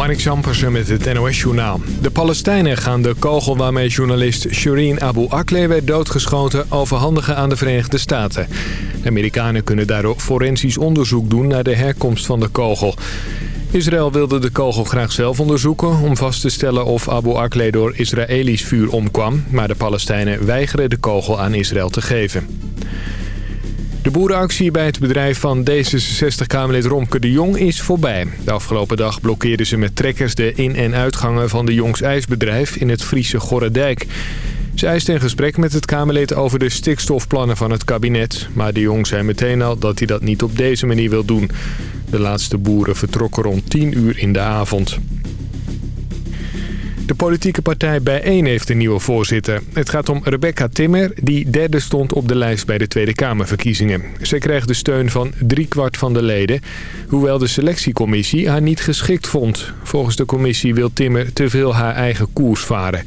Mark Zampersen met het NOS-journaal. De Palestijnen gaan de kogel waarmee journalist Shireen Abu Akleh werd doodgeschoten overhandigen aan de Verenigde Staten. De Amerikanen kunnen daardoor forensisch onderzoek doen naar de herkomst van de kogel. Israël wilde de kogel graag zelf onderzoeken om vast te stellen of Abu Akleh door Israëlisch vuur omkwam. Maar de Palestijnen weigeren de kogel aan Israël te geven. De boerenactie bij het bedrijf van D66-Kamerlid Romke de Jong is voorbij. De afgelopen dag blokkeerden ze met trekkers de in- en uitgangen van de Jongs IJsbedrijf in het Friese Gorredijk. Ze eiste een gesprek met het Kamerlid over de stikstofplannen van het kabinet. Maar de Jong zei meteen al dat hij dat niet op deze manier wil doen. De laatste boeren vertrokken rond 10 uur in de avond. De politieke partij Bijeen heeft een nieuwe voorzitter. Het gaat om Rebecca Timmer, die derde stond op de lijst bij de Tweede Kamerverkiezingen. Ze krijgt de steun van driekwart van de leden, hoewel de selectiecommissie haar niet geschikt vond. Volgens de commissie wil Timmer te veel haar eigen koers varen.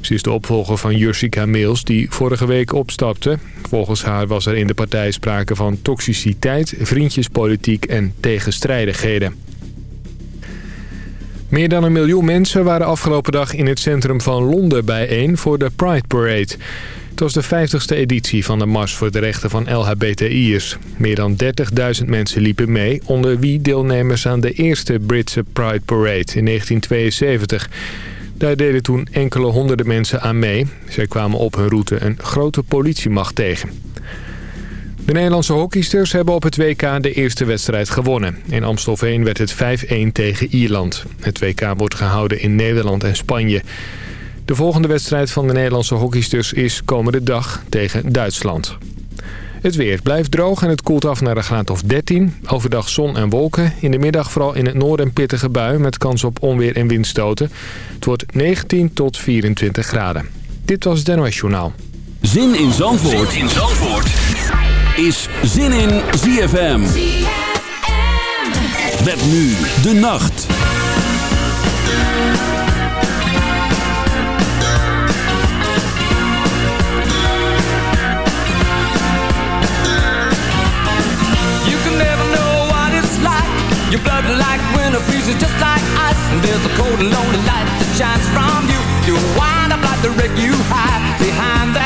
Ze is de opvolger van Jursika Meels, die vorige week opstapte. Volgens haar was er in de partij sprake van toxiciteit, vriendjespolitiek en tegenstrijdigheden. Meer dan een miljoen mensen waren afgelopen dag in het centrum van Londen bijeen voor de Pride Parade. Het was de 50ste editie van de Mars voor de Rechten van LHBTI'ers. Meer dan 30.000 mensen liepen mee, onder wie deelnemers aan de eerste Britse Pride Parade in 1972. Daar deden toen enkele honderden mensen aan mee. Zij kwamen op hun route een grote politiemacht tegen. De Nederlandse hockeysters hebben op het WK de eerste wedstrijd gewonnen. In Amstelveen werd het 5-1 tegen Ierland. Het WK wordt gehouden in Nederland en Spanje. De volgende wedstrijd van de Nederlandse hockeysters is komende dag tegen Duitsland. Het weer blijft droog en het koelt af naar een graad of 13. Overdag zon en wolken. In de middag vooral in het noorden pittige bui met kans op onweer en windstoten. Het wordt 19 tot 24 graden. Dit was het NOS Journaal. Zin in Zandvoort, zin in Zandvoort. Is Zin in ZFM. Met nu de nacht. Your blood like winter freezes just like ice And there's a cold and lonely light that shines from you You wind up like the wreck you hide Behind that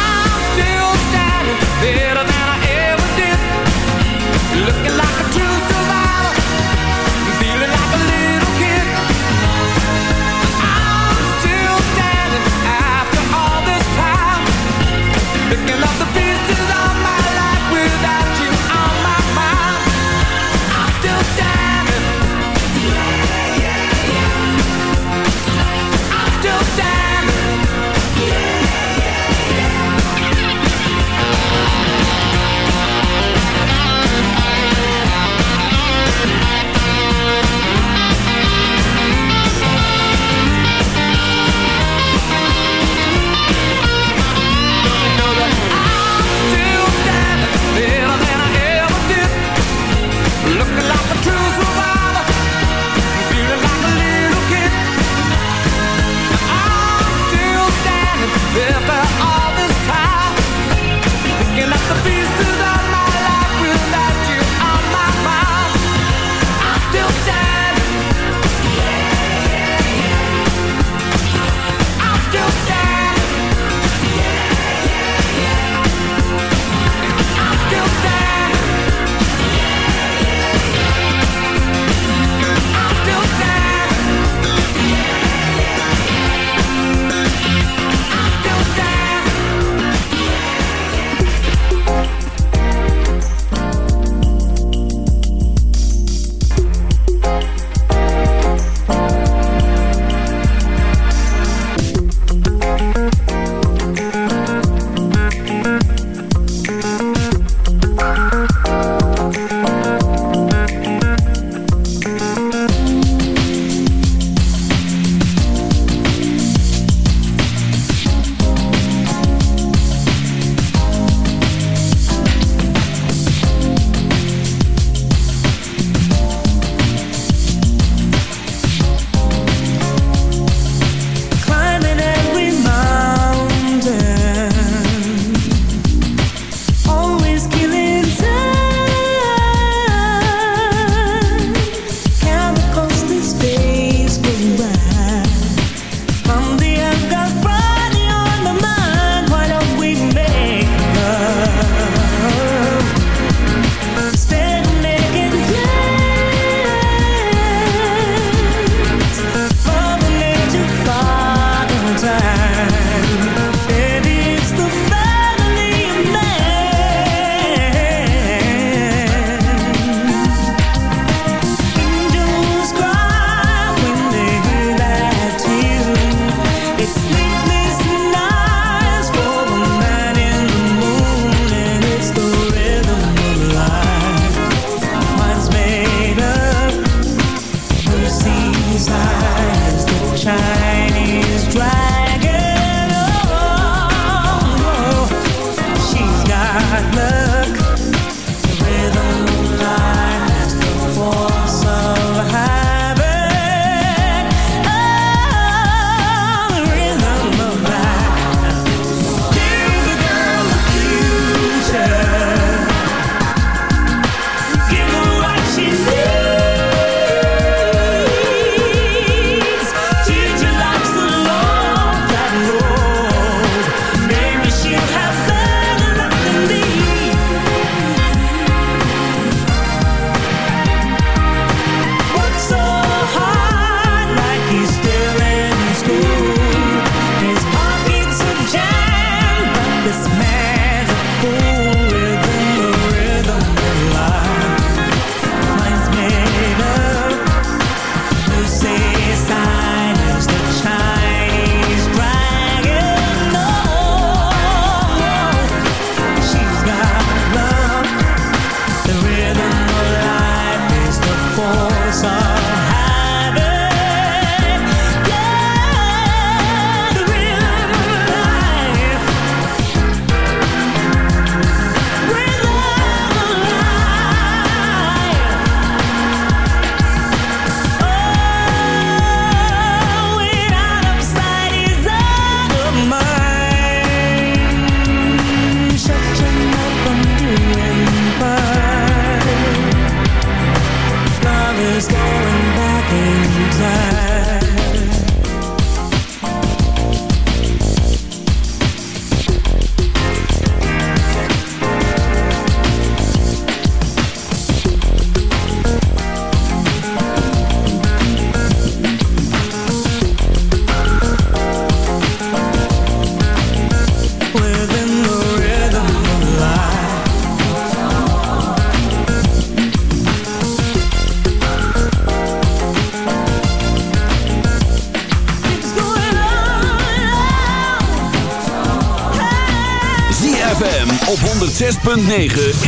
106.9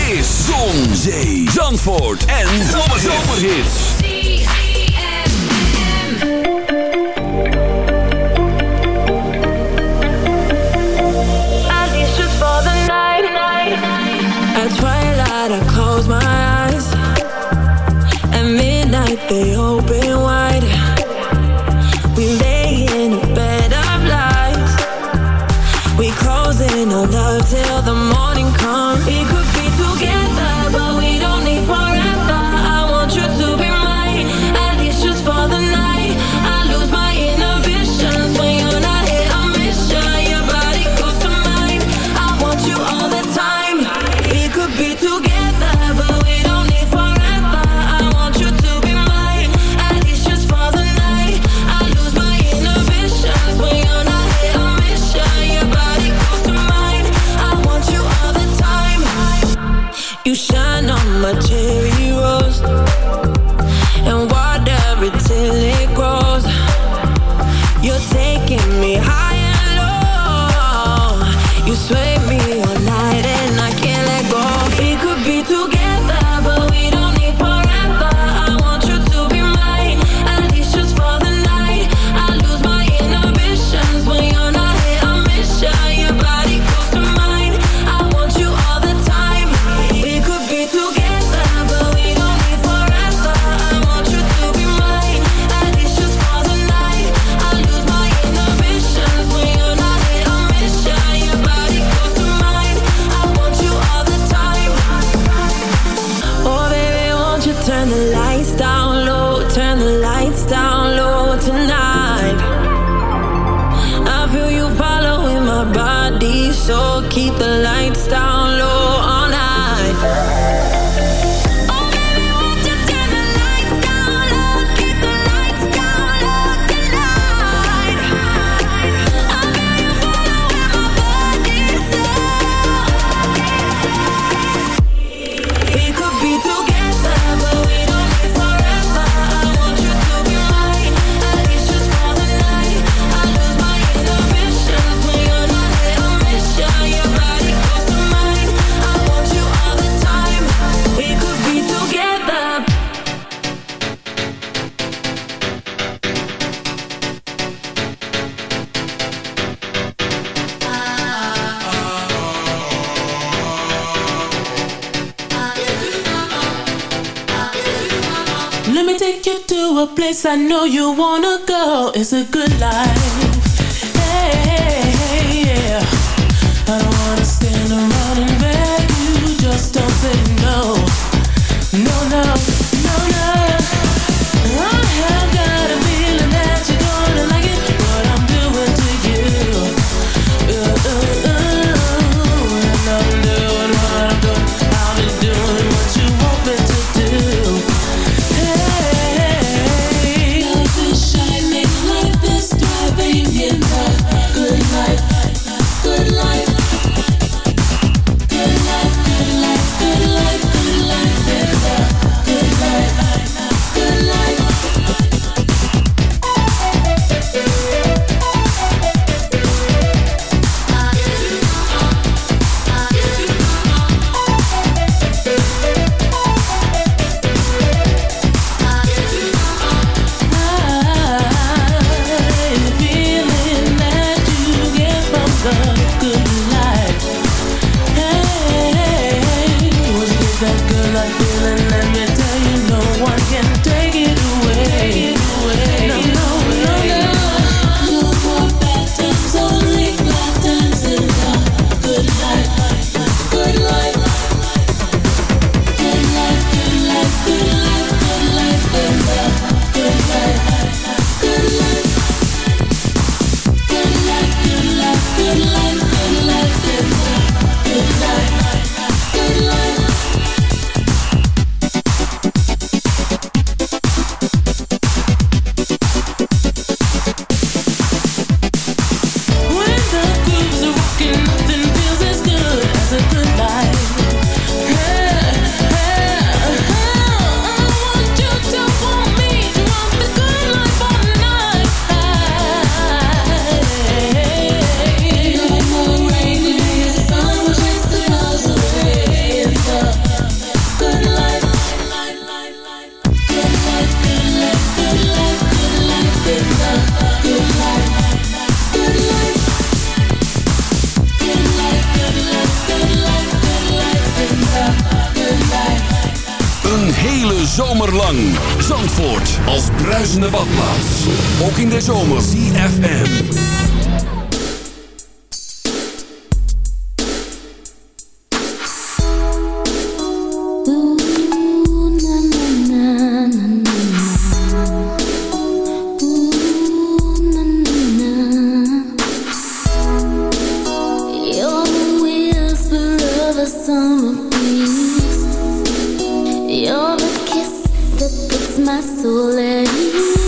You're the kiss that puts my soul at ease.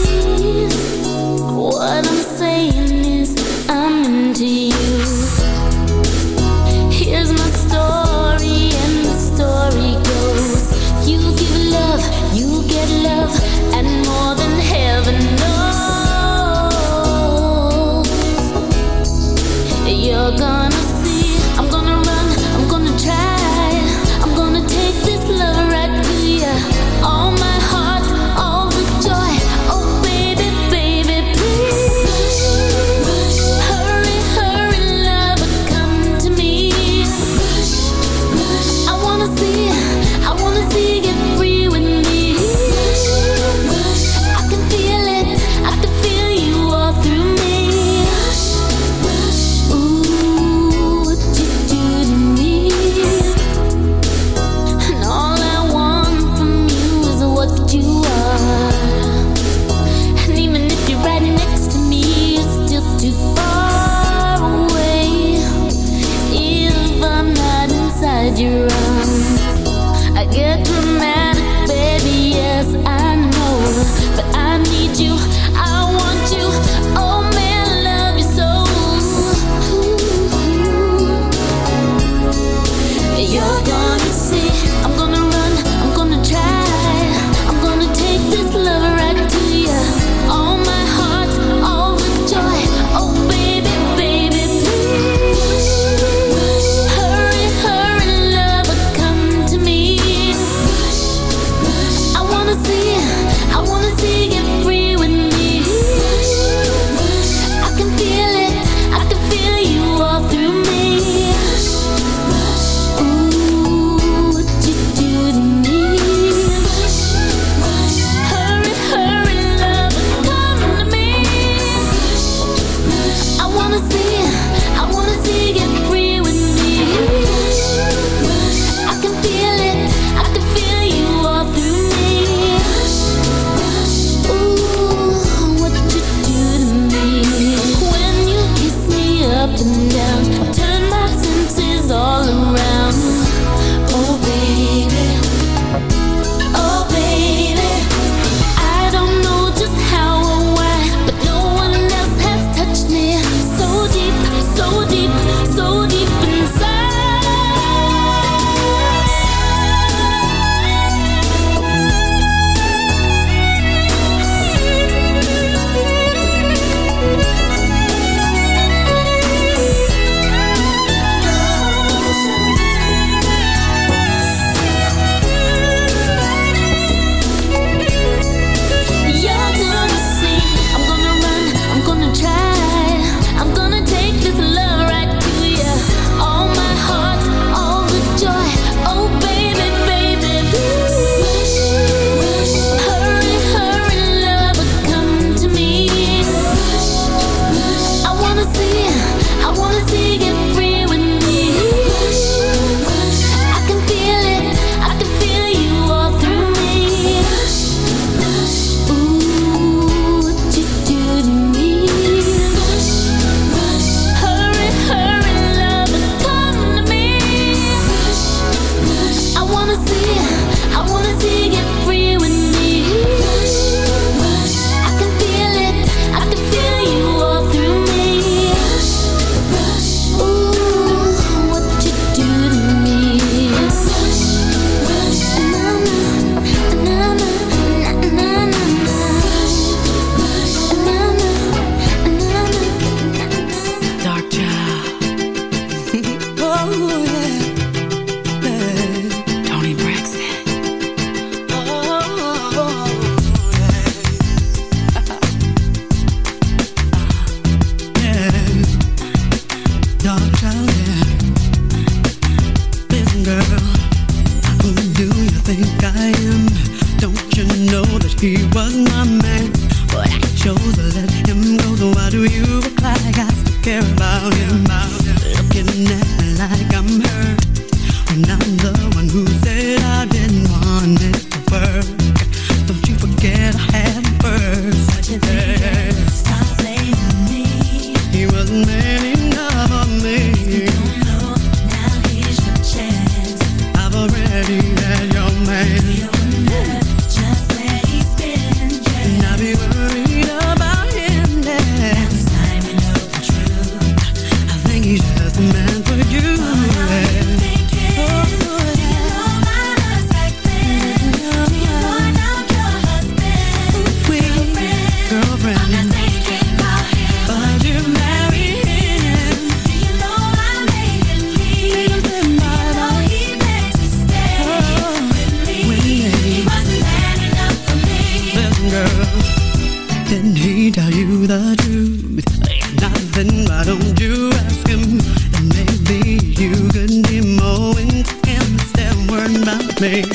me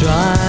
try.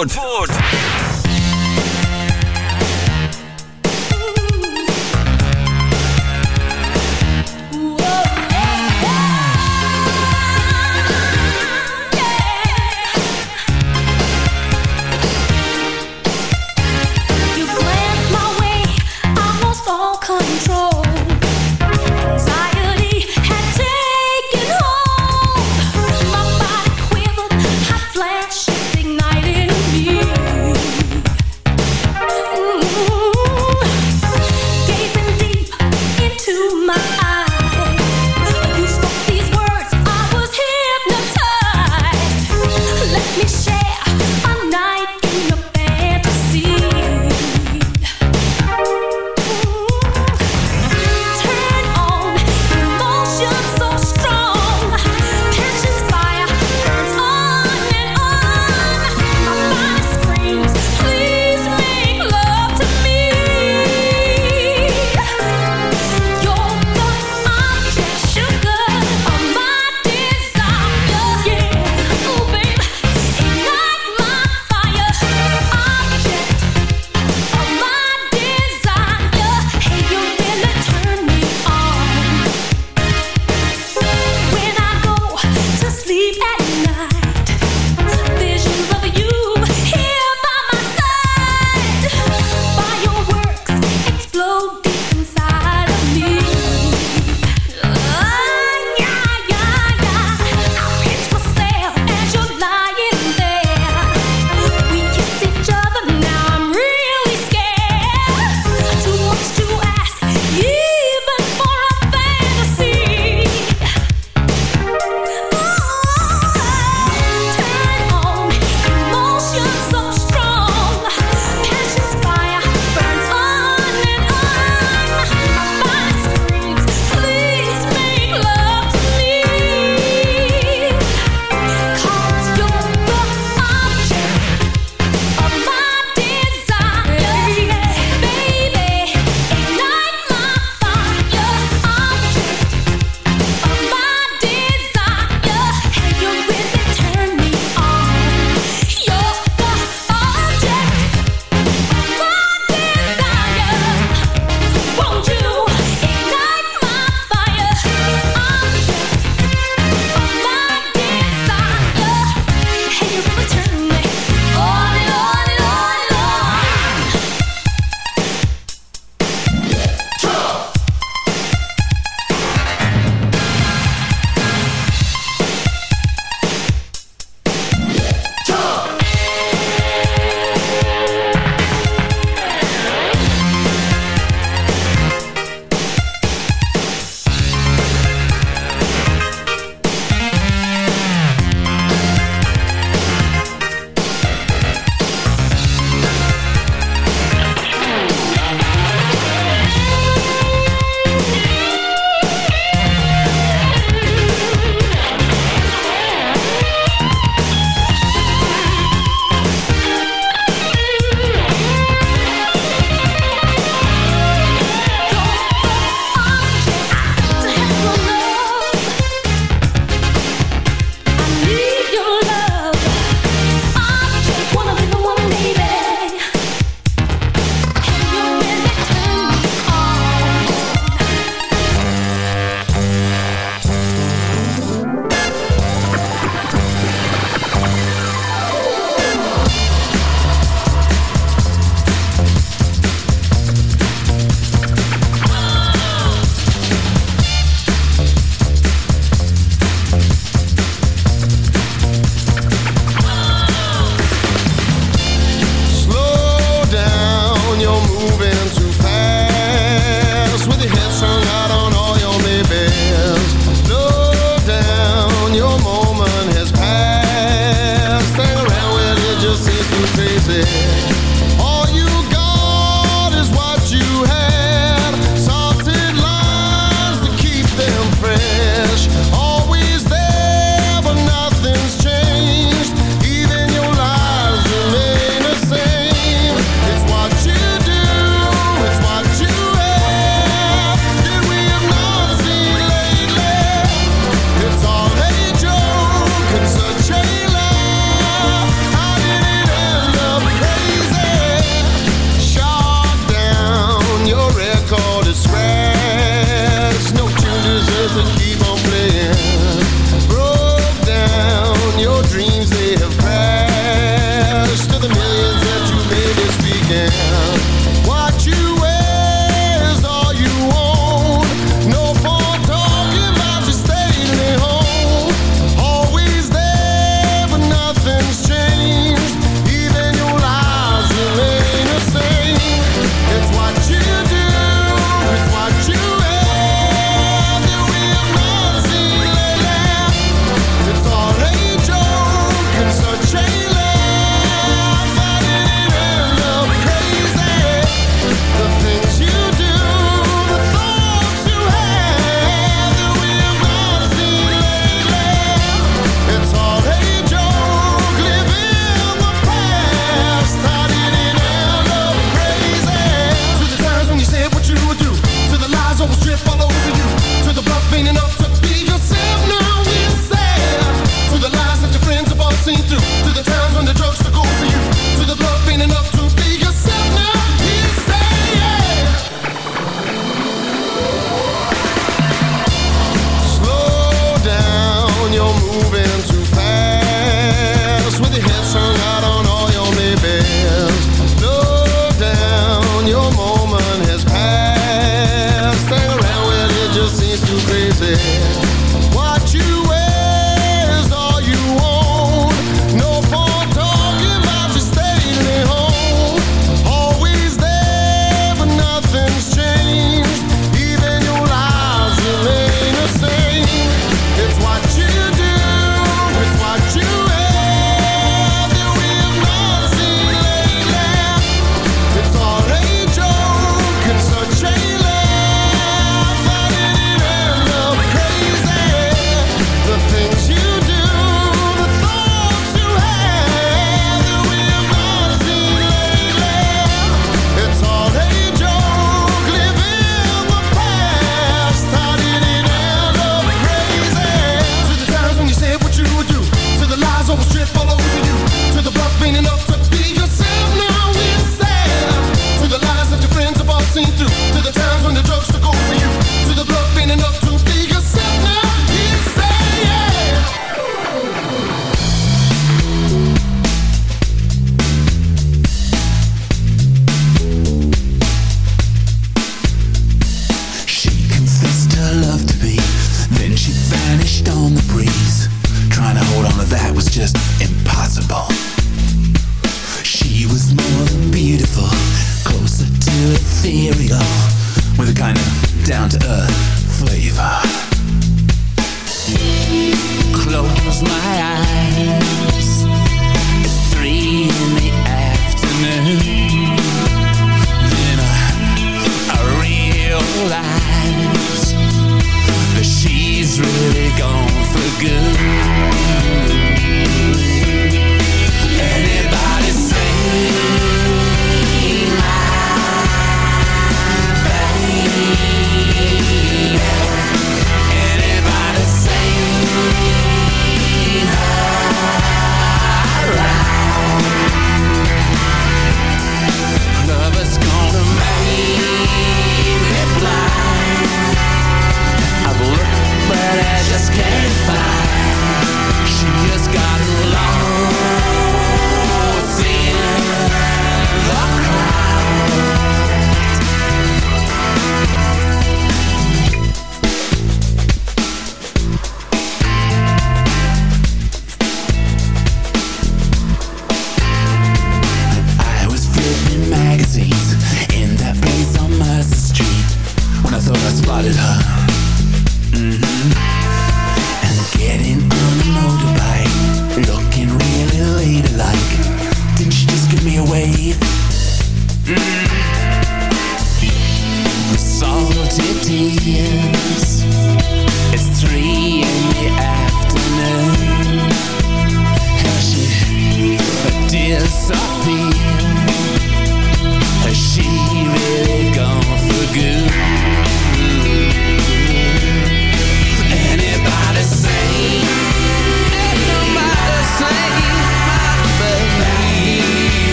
Zandvoort.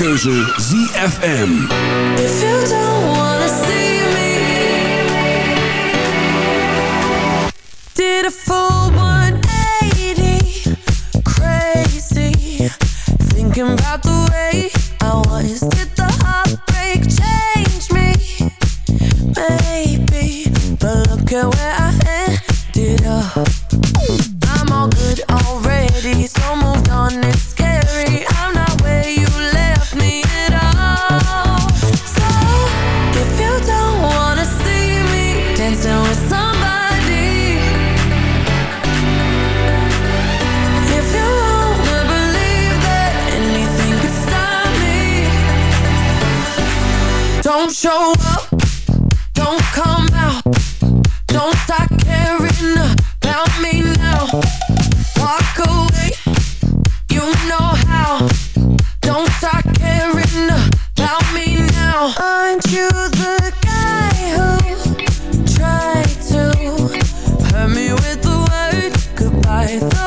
Jouw keuze ZFM. I thought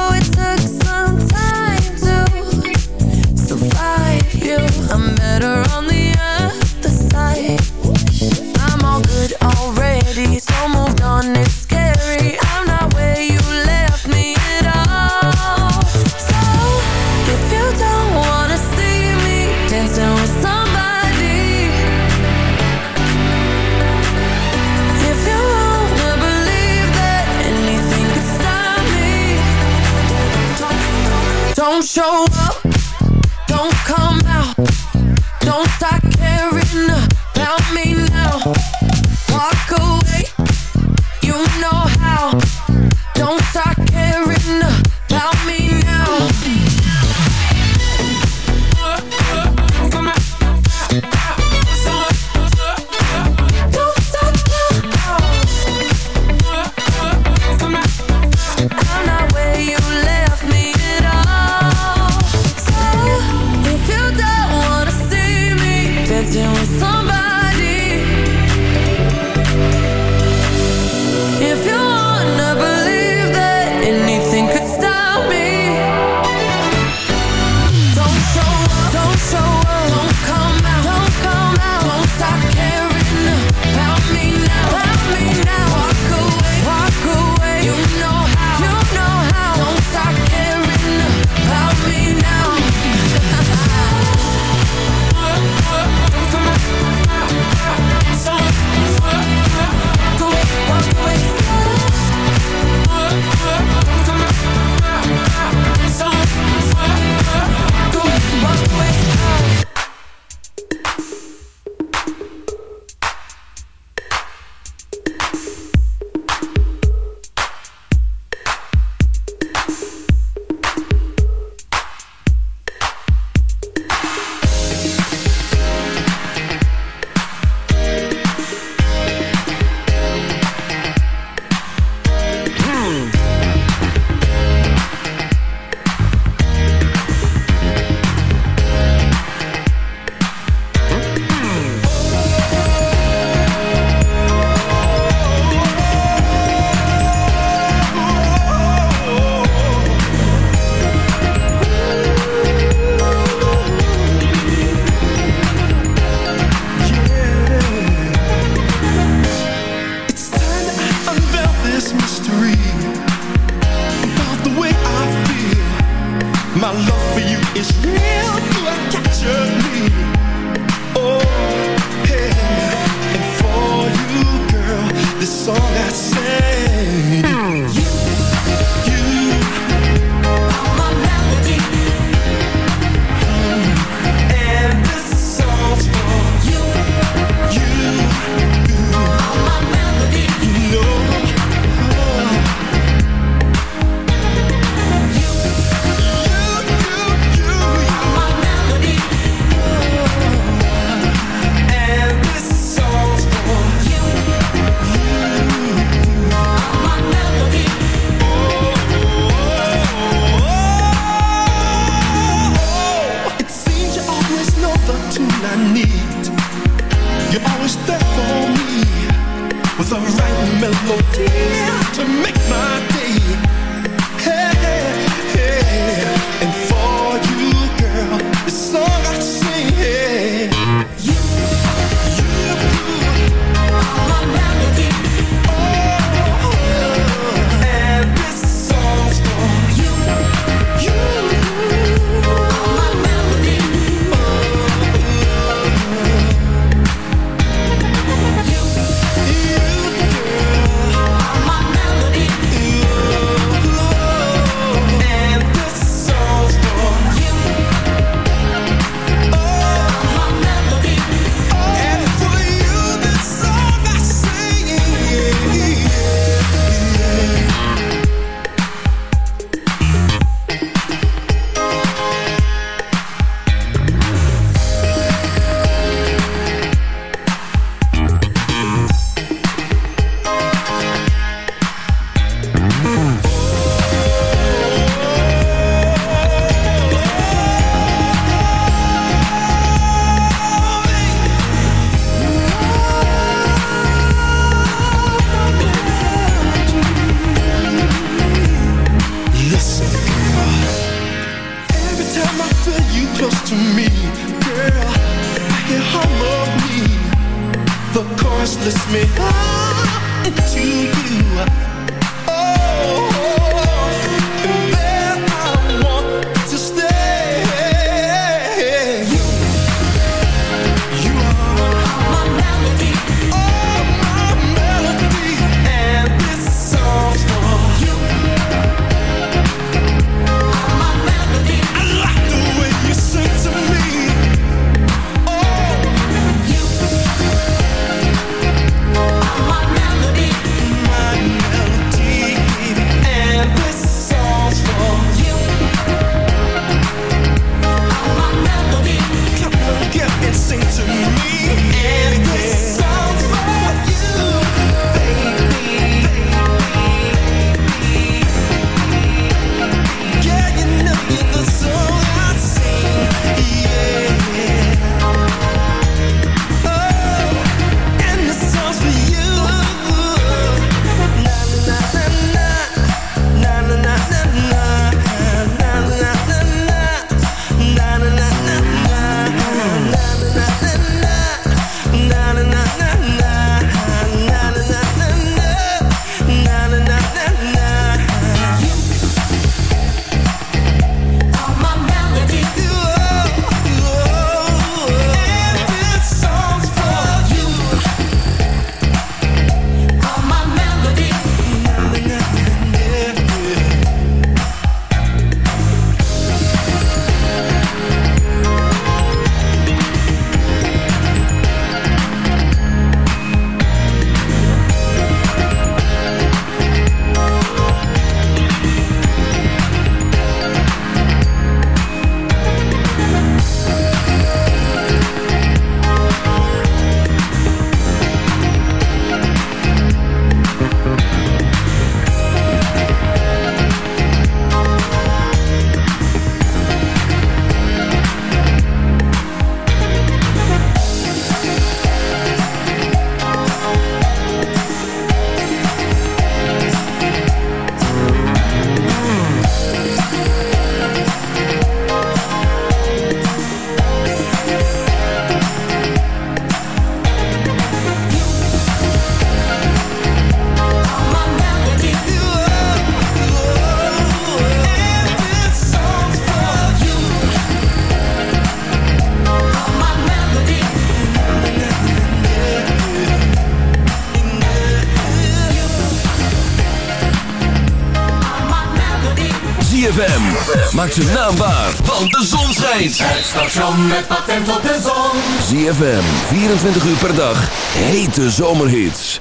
Maak zijn naam waar, want de zon schijnt. Het station met patent op de zon. ZFM, 24 uur per dag. Hete zomerhits.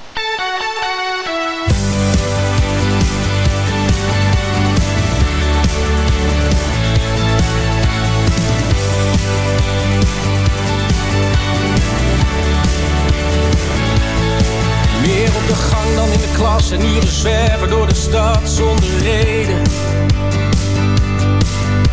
Meer op de gang dan in de klas en uren zwerven door de stad zonder reden.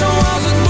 Is zoals het